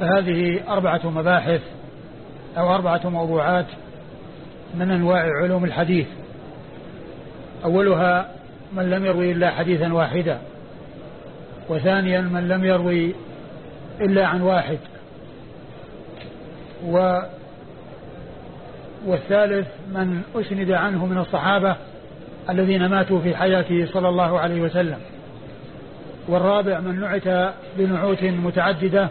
فهذه أربعة مباحث أو أربعة موضوعات من أنواع علوم الحديث. أولها من لم يروي إلا حديثا واحدا وثانيا من لم يروي إلا عن واحد. و والثالث من أسند عنه من الصحابة الذين ماتوا في حياته صلى الله عليه وسلم. والرابع من نعت بنعوت متعددة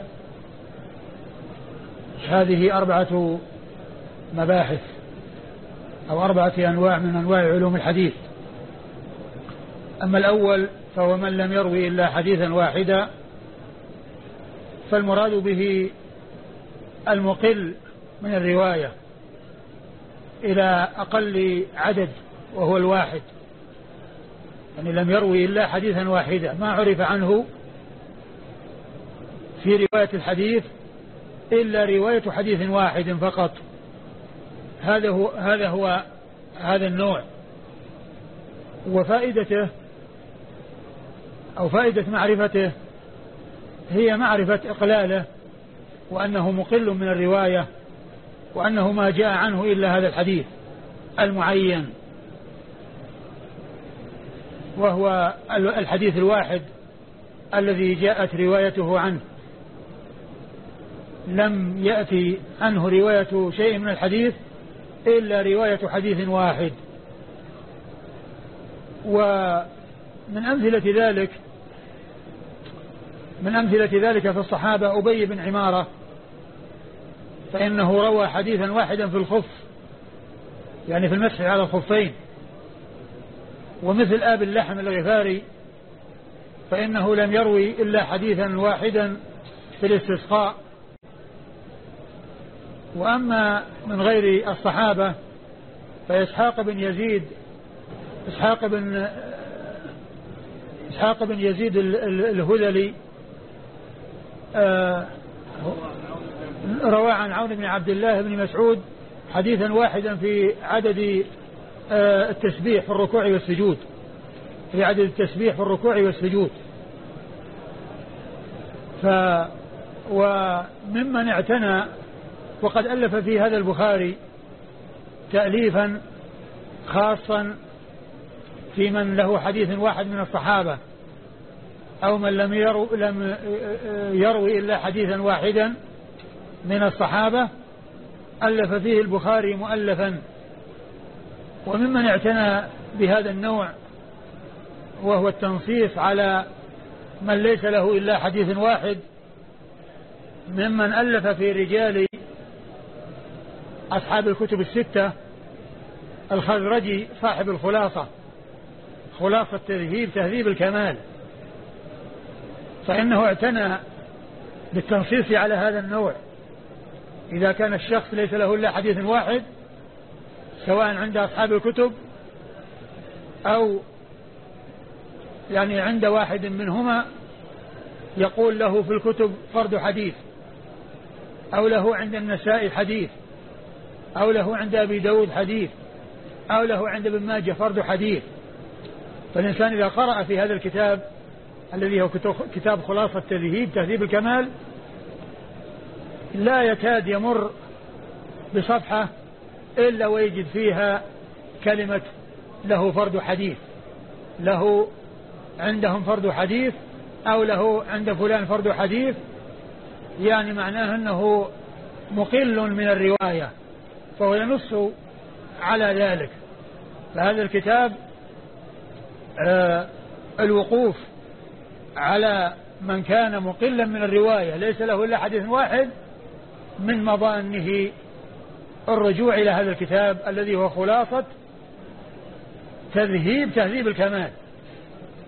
هذه أربعة مباحث أو أربعة أنواع من أنواع علوم الحديث. أما الأول فهو من لم يروي إلا حديثا واحدا فالمراد به المقل من الرواية إلى أقل عدد وهو الواحد. يعني لم يروي إلا حديثا واحدا ما عرف عنه في رواية الحديث إلا رواية حديث واحد فقط. هذا هو هذا هو هذا النوع. وفائدته أو فائدة معرفته هي معرفة إقلاله وأنه مقل من الرواية وأنه ما جاء عنه إلا هذا الحديث المعين. وهو الحديث الواحد الذي جاءت روايته عنه. لم يأتي عنه رواية شيء من الحديث إلا رواية حديث واحد. ومن أمثلة ذلك من أمثلة ذلك في الصحابة أبي بن عمارة فإنه روى حديثا واحدا في الخف يعني في المسح على الخفين. ومثل آب اللحم الغفاري فإنه لم يروي إلا حديثا واحدا في الاستسقاء. وأما من غير الصحابة فإسحاق بن يزيد إسحاق بن إسحاق بن يزيد الهذلي آه، روى عن عون بن عبد الله بن مسعود حديثا واحدا في عدد آه، التسبيح في الركوع والسجود. في عدد التسبيح في الركوع والسجود. ف وممن اعتنى وقد ألف في هذا البخاري تأليفا خاصا في من له حديث واحد من الصحابة أو من لم يرو لم يروي إلا حديثا واحدا من الصحابة. ألف فيه البخاري مؤلفا. وممن اعتنى بهذا النوع وهو التنصيص على من ليس له إلا حديث واحد ممن ألف في رجال أصحاب الكتب الستة الخزرجي صاحب الخلاصة خلاصة تذهيب تهذيب الكمال. فإنه اعتنى بالتنصيص على هذا النوع. إذا كان الشخص ليس له إلا حديث واحد سواء عند أصحاب الكتب أو يعني عند واحد منهما يقول له في الكتب فرد حديث أو له عند النساء حديث. أو له عند أبي داود حديث أو له عند ابن ماجه فرد حديث. فالإنسان إذا قرأ في هذا الكتاب الذي هو كتاب خلاصة تذهيب تهذيب الكمال لا يكاد يمر بصفحة إلا ويجد فيها كلمة له فرد حديث. له عندهم فرد حديث أو له عند فلان فرد حديث يعني معناه أنه مقل من الرواية. فهو ينص على ذلك. فهذا الكتاب آه الوقوف على من كان مقلا من الرواية ليس له إلا حديث واحد من مظانه الرجوع إلى هذا الكتاب الذي هو خلاصة تذهيب تهذيب الكمال.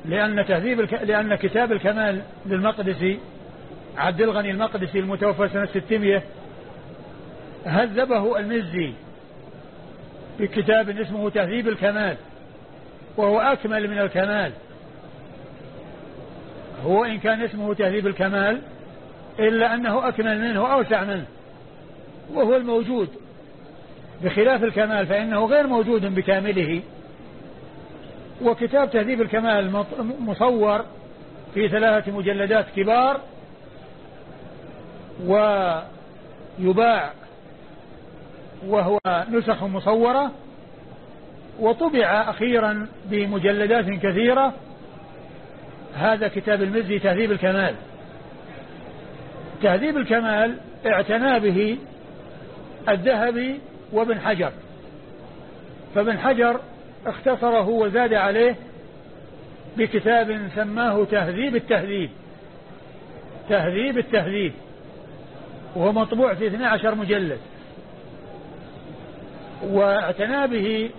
لأن تهذيب الك... لأن كتاب الكمال للمقدسي عبد الغني المقدسي المتوفى سنة 600 هذبه المزي في كتاب اسمه تهذيب الكمال وهو أكمل من الكمال. هو إن كان اسمه تهذيب الكمال إلا أنه أكمل منه وأوسع منه وهو الموجود بخلاف الكمال فإنه غير موجود بكامله. وكتاب تهذيب الكمال مصور في ثلاثة مجلدات كبار ويباع وهو نسخ مصورة وطبع أخيرا بمجلدات كثيرة هذا كتاب المزي تهذيب الكمال. تهذيب الكمال اعتنى به الذهبي وابن حجر. فابن حجر اختصره وزاد عليه بكتاب سماه تهذيب التهذيب. تهذيب التهذيب. وهو مطبوع في 12 مجلد. واعتنى به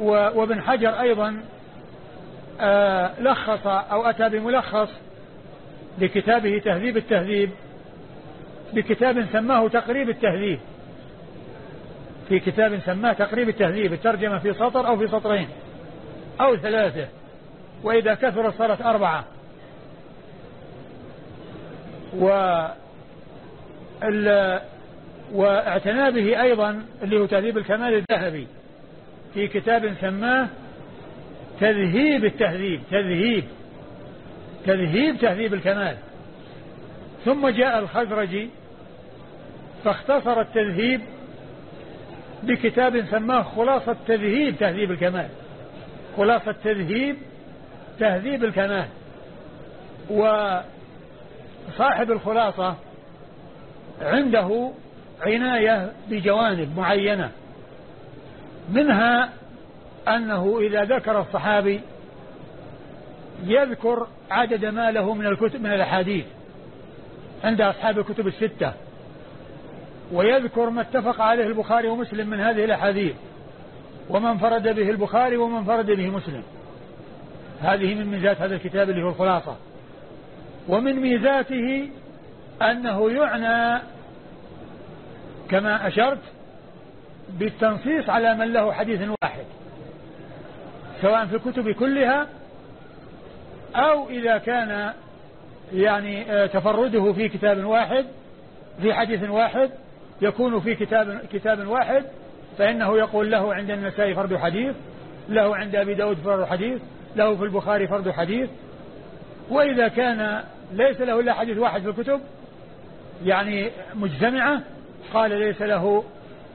وابن حجر أيضا آه، لخص أو أتى بملخص لكتابه تهذيب التهذيب بكتاب سماه تقريب التهذيب. في كتاب سماه تقريب التهذيب الترجمة في سطر أو في سطرين أو ثلاثة وإذا كثر صارت أربعة. و واعتنى به أيضا اللي هو تهذيب الكمال الذهبي في كتاب سماه تذهيب التهذيب تذهيب تذهيب تهذيب الكمال. ثم جاء الخزرجي فاختصر التذهيب بكتاب سماه خلاصة تذهيب تهذيب الكمال. خلاصة تذهيب تهذيب الكمال. وصاحب الخلاصة عنده عناية بجوانب معينة منها أنه إذا ذكر الصحابي يذكر عدد ما له من الكتب من الأحاديث عند أصحاب الكتب الستة ويذكر ما اتفق عليه البخاري ومسلم من هذه الأحاديث ومن فرد به البخاري ومن فرد به مسلم. هذه من ميزات هذا الكتاب اللي هو الخلاصة. ومن ميزاته أنه يعنى كما أشرت بالتنصيص على من له حديث واحد سواء في الكتب كلها أو إذا كان يعني آه، تفرده في كتاب واحد في حديث واحد يكون في كتاب كتاب واحد فإنه يقول له عند النسائي فرد حديث له عند أبي داود فرد حديث له في البخاري فرد حديث. وإذا كان ليس له إلا حديث واحد في الكتب يعني مجتمعة قال ليس له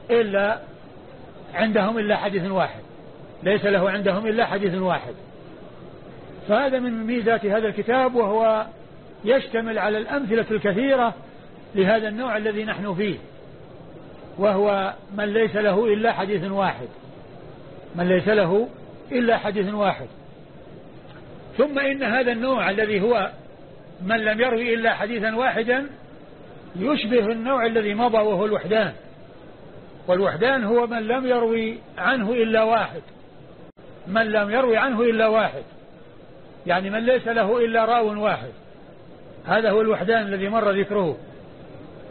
إلا عندهم إلا حديث واحد. ليس له عندهم إلا حديث واحد. فهذا من ميزات هذا الكتاب وهو يشتمل على الأمثلة الكثيرة لهذا النوع الذي نحن فيه. وهو من ليس له إلا حديث واحد. من ليس له إلا حديث واحد. ثم إن هذا النوع الذي هو من لم يروي إلا حديثا واحدا يشبه النوع الذي مضى وهو الوحدان. والوحدان هو من لم يروي عنه إلا واحد. من لم يروي عنه إلا واحد. يعني من ليس له إلا راو واحد. هذا هو الوحدان الذي مر ذكره.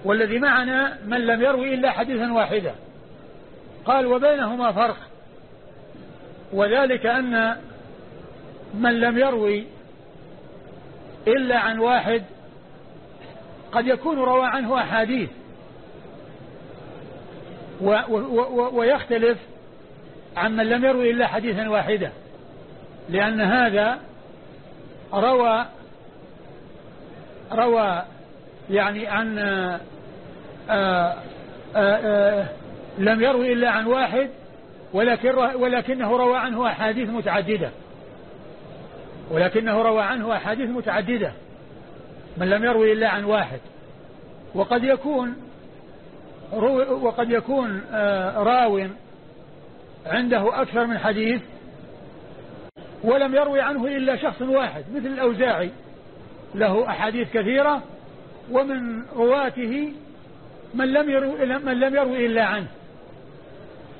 والذي معنا من لم يروي إلا حديثا واحدا. قال وبينهما فرق. وذلك أن من لم يروي إلا عن واحد قد يكون روى عنه أحاديث. ويختلف عن من لم يروي إلا حديثا واحدا. لأن هذا روى روى يعني عن آه، آه، آه، لم يروي إلا عن واحد ولكن ولكنه روى عنه أحاديث متعددة. ولكنه روى عنه أحاديث متعددة. من لم يروي إلا عن واحد. وقد يكون وقد يكون راو عنده أكثر من حديث ولم يروي عنه إلا شخص واحد مثل الأوزاعي. له أحاديث كثيرة ومن رواته من لم يروي, من لم يروي إلا عنه.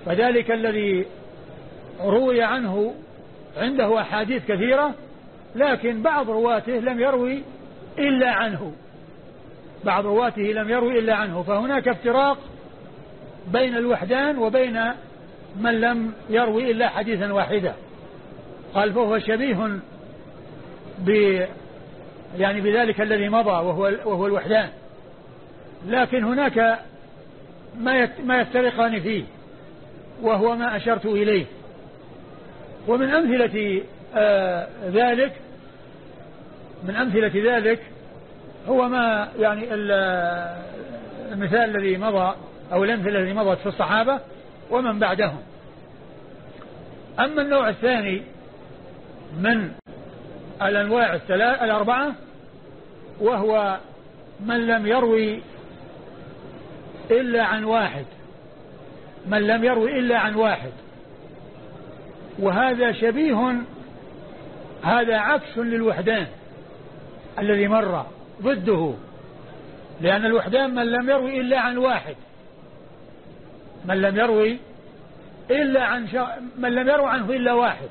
فذلك الذي روي عنه عنده أحاديث كثيرة لكن بعض رواته لم يروي إلا عنه. بعض رواته لم يروي إلا عنه. فهناك افتراق بين الوحدان وبين من لم يروي إلا حديثا واحدا. قال فهو شبيه ب يعني بذلك الذي مضى وهو وهو الوحدان. لكن هناك ما ما يفترقان فيه وهو ما أشرت إليه. ومن أمثلة آه ذلك من أمثلة ذلك هو ما يعني المثال الذي مضى أو الأمثلة الذي مضت في الصحابة ومن بعدهم. أما النوع الثاني من الأنواع الأربعة وهو من لم يروي إلا عن واحد. من لم يروي إلا عن واحد. وهذا شبيه هذا عكس للوحدان. الذي مر ضده. لأن الوحدان من لم يروي إلا عن واحد. من لم يروي إلا عن شا... من لم يروي عنه إلا واحد.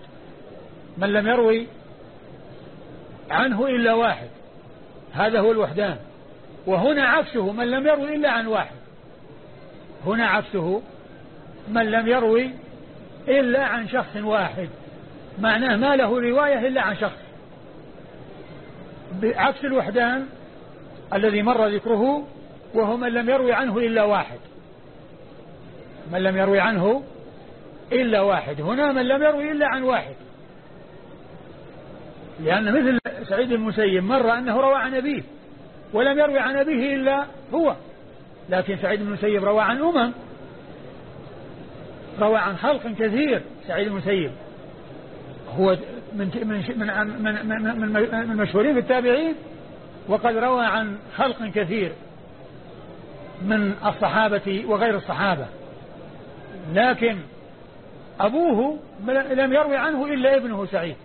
من لم يروي عنه إلا واحد. هذا هو الوحدان. وهنا عكسه من لم يروي إلا عن واحد. هنا عكسه من لم يروي إلا عن شخص واحد. معناه ما له رواية إلا عن شخص بعكس الوحدان الذي مر ذكره وهو من لم يروي عنه إلا واحد. من لم يروي عنه إلا واحد. هنا من لم يروي إلا عن واحد. لأن مثل سعيد المسيب مر أنه روى عن أبيه ولم يروي عن أبيه إلا هو. لكن سعيد بن المسيب روى عن أمم روى عن خلق كثير. سعيد المسيب هو من من من من, من, مشهورين في التابعين وقد روى عن خلق كثير من الصحابة وغير الصحابة. لكن أبوه لم يروي عنه إلا ابنه سعيد.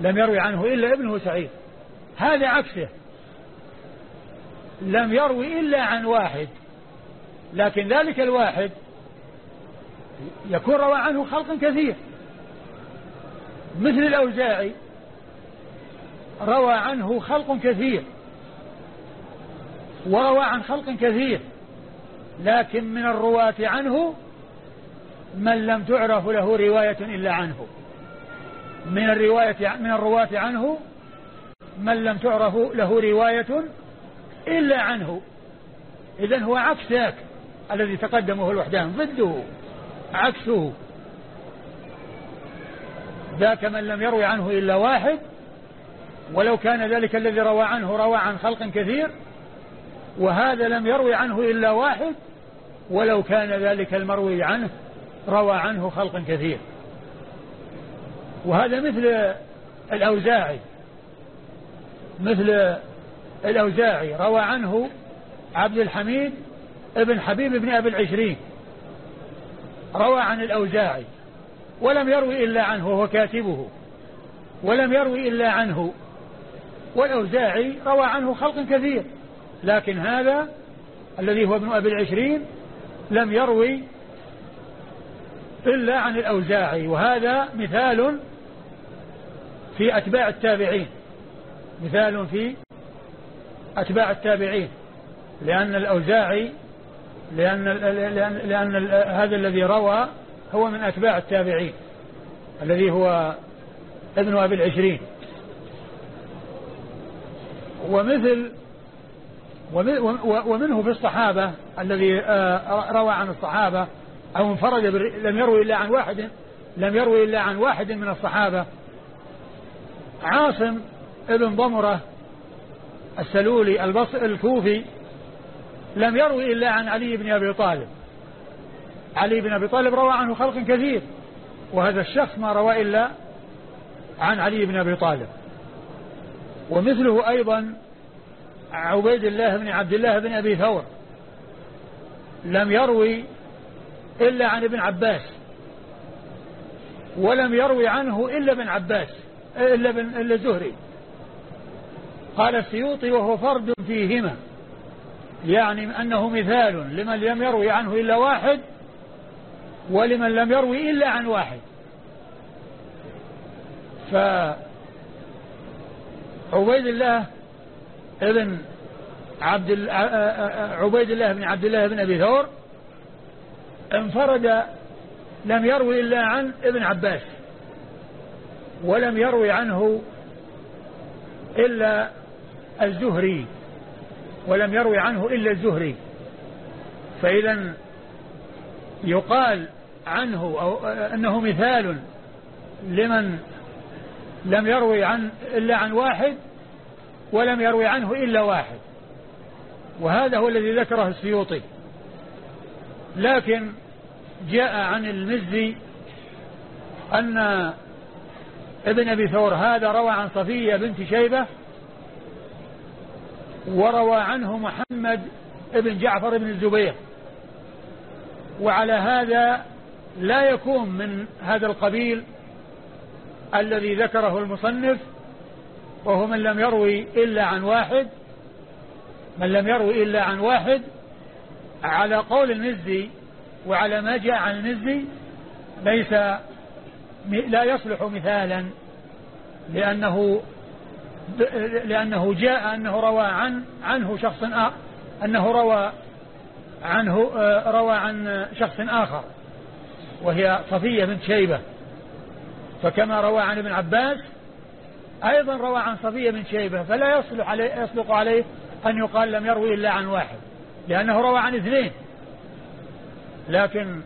لم يروي عنه إلا ابنه سعيد. هذا عكسه. لم يروي إلا عن واحد. لكن ذلك الواحد يكون روى عنه خلق كثير. مثل الأوزاعي روى عنه خلق كثير وروى عن خلق كثير لكن من الرواة عنه من لم تعرف له رواية إلا عنه. من الرواية من الرواة عنه من لم تعرف له رواية إلا عنه. إذا هو عكس ذاك الذي تقدمه الوحدان ضده عكسه. ذاك من لم يروي عنه إلا واحد ولو كان ذلك الذي روى عنه روى عن خلق كثير وهذا لم يروي عنه إلا واحد ولو كان ذلك المروي عنه روى عنه خلق كثير. وهذا مثل الأوزاعي مثل الأوزاعي روى عنه عبد الحميد ابن حبيب بن أبي العشرين روى عن الأوزاعي. ولم يروي إلا عنه وهو كاتبه. ولم يروي إلا عنه. والأوزاعي روى عنه خلق كثير. لكن هذا الذي هو ابن أبي العشرين لم يروي إلا عن الأوزاعي. وهذا مثال في أتباع التابعين. مثال في أتباع التابعين. لأن الأوزاعي لأن, لأن, لأن هذا الذي روى هو من أتباع التابعين الذي هو ابن أبي العشرين. ومثل ومنه في الصحابة الذي آه، روى عن الصحابة أو انفرد لم يروي إلا عن واحد لم يروي إلا عن واحد من الصحابة. عاصم ابن ضمرة السلولي الكوفي لم يروي إلا عن علي بن أبي طالب. علي بن أبي طالب روى عنه خلق كثير وهذا الشخص ما روى إلا عن علي بن أبي طالب. ومثله أيضا عبيد الله بن عبد الله بن أبي ثور لم يروي إلا عن ابن عباس ولم يروي عنه إلا ابن عباس إلا ابن إلا الزهري. قال السيوطي وهو فرد فيهما يعني أنه مثال لمن لم يروي عنه إلا واحد ولمن لم يروي إلا عن واحد. فعبيد الله ابن عبد عبيد الله بن عبد الله بن أبي ثور انفرد لم يروي إلا عن ابن عباس ولم يروي عنه إلا الزهري ولم يروي عنه إلا الزهري. فإذا يقال عنه أو أنه مثال لمن لم يروي عن إلا عن واحد ولم يروي عنه إلا واحد. وهذا هو الذي ذكره السيوطي. لكن جاء عن المزي أن ابن أبي ثور هذا روى عن صفية بنت شيبة وروى عنه محمد ابن جعفر بن الزبير. وعلى هذا لا يكون من هذا القبيل الذي ذكره المصنف وهو من لم يروي إلا عن واحد من لم يروي إلا عن واحد على قول المزي وعلى ما جاء عن المزي ليس لا يصلح مثالا لأنه لأنه جاء أنه روى عن عنه شخص آخر أنه روى عنه روى عن شخص آخر. وهي صفية بنت شيبة. فكما روى عن ابن عباس أيضا روى عن صفية بن شيبة فلا يصلح عليه يصدق عليه أن يقال لم يروي إلا عن واحد لأنه روى عن اثنين. لكن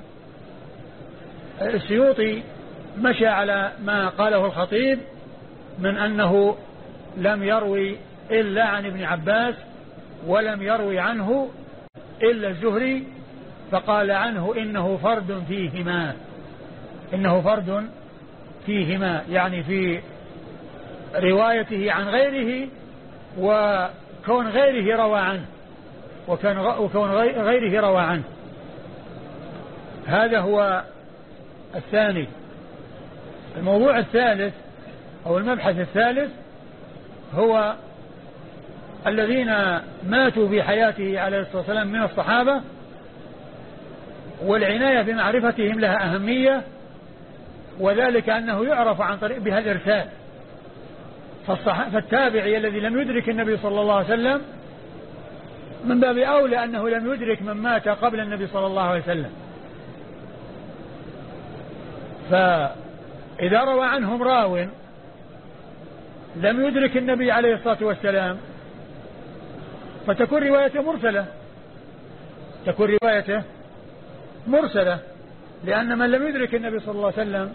السيوطي مشى على ما قاله الخطيب من أنه لم يروي إلا عن ابن عباس ولم يروي عنه إلا الزهري فقال عنه إنه فرد فيهما. إنه فرد فيهما يعني في روايته عن غيره وكون غيره روى عنه. وكان وكون غيره روى عنه. هذا هو الثاني. الموضوع الثالث أو المبحث الثالث هو الذين ماتوا في حياته عليه الصلاة والسلام من الصحابة والعناية بمعرفتهم لها أهمية وذلك أنه يعرف عن طريق بها الإرسال. فالتابعي الذي لم يدرك النبي صلى الله عليه وسلم من باب أولى أنه لم يدرك من مات قبل النبي صلى الله عليه وسلم. فإذا روى عنهم راو لم يدرك النبي عليه الصلاة والسلام فتكون روايته مرسلة. تكون روايته مرسلة لأن من لم يدرك النبي صلى الله عليه وسلم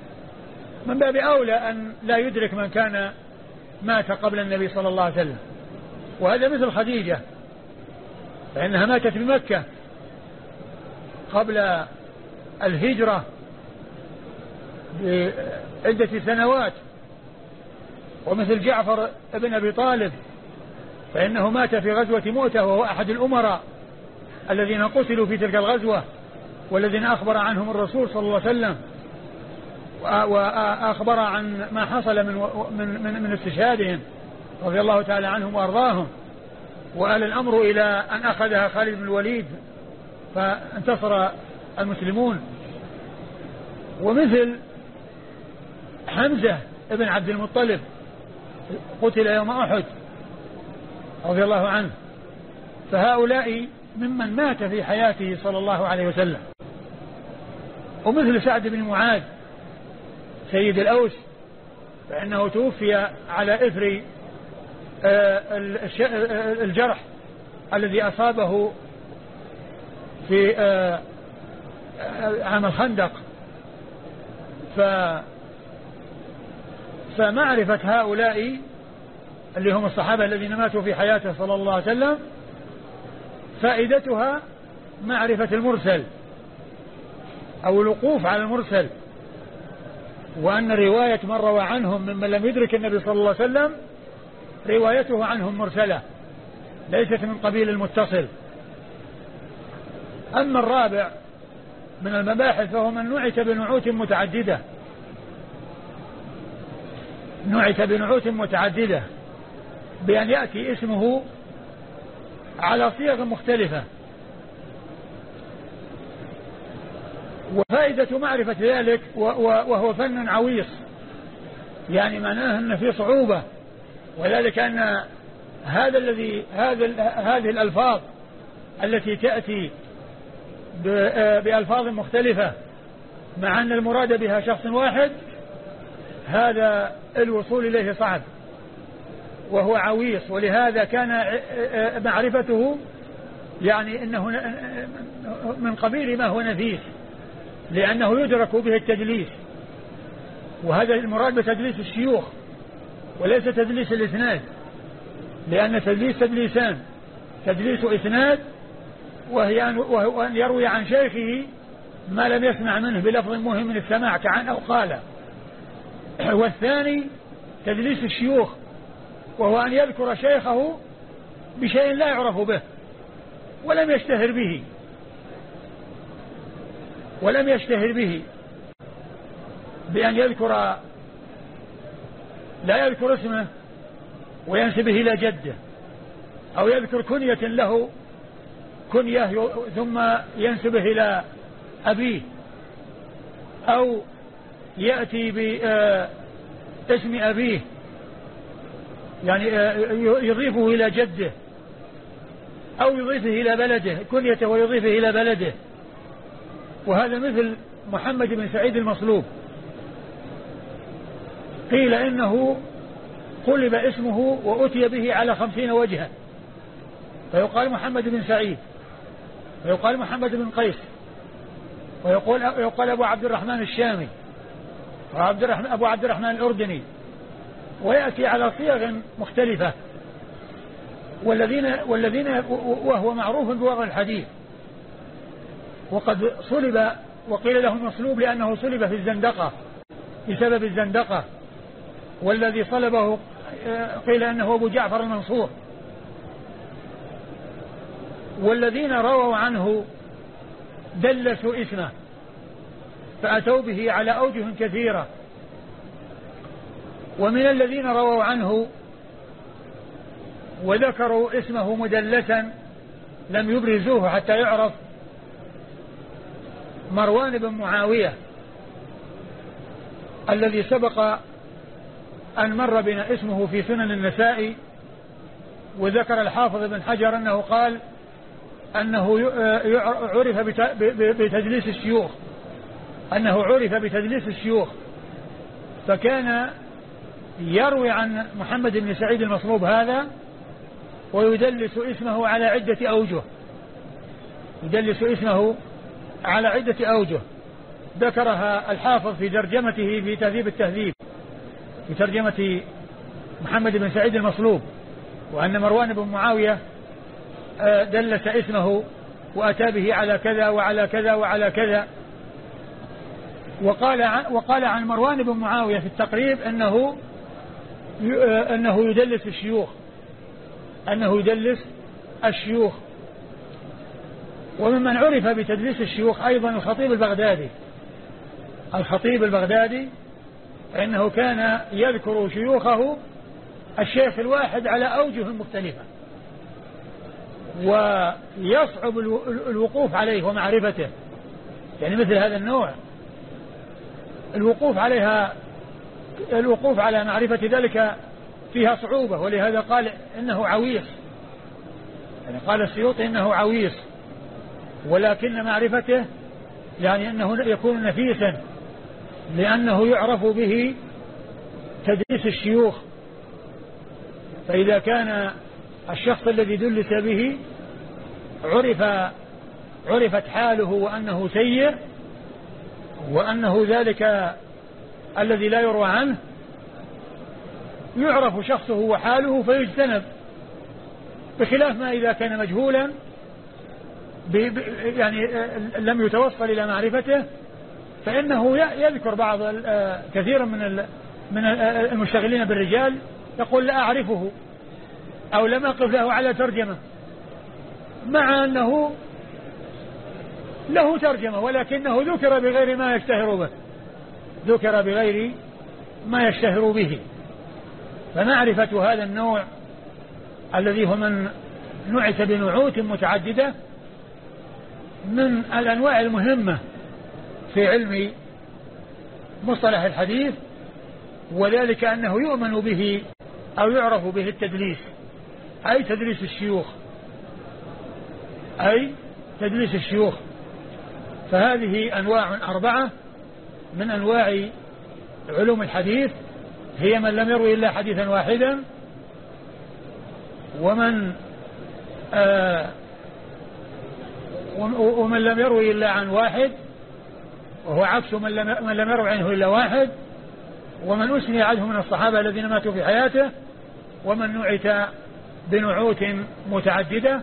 من باب أولى أن لا يدرك من كان مات قبل النبي صلى الله عليه وسلم. وهذا مثل خديجة فإنها ماتت بمكة قبل الهجرة بعدة سنوات. ومثل جعفر ابن أبي طالب فإنه مات في غزوة مؤتة وهو أحد الأمراء الذين قتلوا في تلك الغزوة. والذين أخبر عنهم الرسول صلى الله عليه وسلم وأخبر عن ما حصل من من من, من استشهادهم رضي الله تعالى عنهم وأرضاهم وآل الأمر إلى أن أخذها خالد بن الوليد فانتصر المسلمون. ومثل حمزة ابن عبد المطلب قتل يوم أحد رضي الله عنه. فهؤلاء ممن مات في حياته صلى الله عليه وسلم. ومثل سعد بن معاذ سيد الأوس فإنه توفي على إثر آه، آه، الجرح الذي أصابه في آه، عام الخندق. ف فمعرفة هؤلاء اللي هم الصحابة الذين ماتوا في حياته صلى الله عليه وسلم فائدتها معرفة المرسل. أو الوقوف على المرسل. وأن رواية من روى عنهم ممن لم يدرك النبي صلى الله عليه وسلم روايته عنهم مرسلة ليست من قبيل المتصل. أما الرابع من المباحث فهو من نعت بنعوت متعددة. نعت بنعوت متعددة بأن يأتي اسمه على صيغ مختلفة. وفائدة معرفة ذلك وهو فن عويص. يعني معناه أن في صعوبة وذلك أن هذا الذي هذا هذه الألفاظ التي تأتي بألفاظ مختلفة مع أن المراد بها شخص واحد هذا الوصول إليه صعب وهو عويص. ولهذا كان معرفته يعني إنه من قبيل ما هو نفيس. لأنه يدرك به التدليس. وهذا المراد بتدليس الشيوخ وليس تدليس الإسناد. لأن تدليس تدليسان. تدليس إسناد وهي أن يروي عن شيخه ما لم يسمع منه بلفظ مهم من السماع كعن أو قال. والثاني تدليس الشيوخ وهو أن يذكر شيخه بشيء لا يعرف به ولم يشتهر به. ولم يشتهر به بأن يذكر لا يذكر اسمه وينسبه إلى جده أو يذكر كنية له كنية ثم ينسبه إلى أبيه أو يأتي باسم آه، أبيه يعني آه، يضيفه إلى جده أو يضيفه إلى بلده كنيته ويضيفه إلى بلده. وهذا مثل محمد بن سعيد المصلوب. قيل إنه قلب اسمه وأتي به على خمسين وجها. فيقال محمد بن سعيد ويقال محمد بن قيس ويقول يقال أبو عبد الرحمن الشامي وعبد الرحمن أبو عبد الرحمن الأردني. ويأتي على صيغ مختلفة. والذين والذين وهو معروف بوضع الحديث. وقد صلب وقيل له مصلوب لأنه صلب في الزندقة بسبب الزندقة والذي صلبه قيل أنه أبو جعفر المنصور. والذين رووا عنه دلسوا اسمه فأتوا به على أوجه كثيرة. ومن الذين رووا عنه وذكروا اسمه مدلسا لم يبرزوه حتى يعرف مروان بن معاوية الذي سبق أن مر بنا اسمه في سنن النساء وذكر الحافظ بن حجر أنه قال أنه عرف بتدليس الشيوخ أنه عرف بتدليس الشيوخ فكان يروي عن محمد بن سعيد المصلوب هذا ويدلس اسمه على عدة أوجه يدلس اسمه على عدة أوجه. ذكرها الحافظ في ترجمته في تهذيب التهذيب في ترجمة محمد بن سعيد المصلوب وأن مروان بن معاوية آه، دلس اسمه وأتى به على كذا وعلى كذا وعلى كذا. وقال وقال عن مروان بن معاوية في التقريب أنه آه، أنه يدلس الشيوخ أنه يدلس الشيوخ. وممن عرف بتدليس الشيوخ أيضا الخطيب البغدادي. الخطيب البغدادي فإنه كان يذكر شيوخه الشيخ الواحد على أوجه مختلفة ويصعب الوقوف عليه ومعرفته يعني مثل هذا النوع. الوقوف عليها الوقوف على معرفة ذلك فيها صعوبة ولهذا قال إنه عويص. يعني قال السيوطي إنه عويص. ولكن معرفته يعني أنه يكون نفيسا لأنه يعرف به تدريس الشيوخ. فإذا كان الشخص الذي دلس به عرف عرفت حاله وأنه سيء وأنه ذلك الذي لا يروى عنه يعرف شخصه وحاله فيجتنب بخلاف ما إذا كان مجهولا يعني لم يتوصل إلى معرفته فإنه يذكر بعض كثيرا من من المشتغلين بالرجال يقول لا أعرفه أو لم أقف له على ترجمة مع أنه له ترجمة ولكنه ذكر بغير ما يشتهر به ذكر بغير ما يشتهر به. فمعرفة هذا النوع الذي هو من نعت بنعوت متعددة من الأنواع المهمة في علم مصطلح الحديث وذلك أنه يؤمن به أو يعرف به التدليس. أي تدليس الشيوخ؟ أي تدليس الشيوخ. فهذه أنواع أربعة من أنواع علوم الحديث. هي من لم يروي إلا حديثا واحدا. ومن آه ومن لم يروي إلا عن واحد وهو عكس من لم, يروي عنه إلا واحد ومن أسني عنه من الصحابة الذين ماتوا في حياته ومن نعت بنعوت متعددة.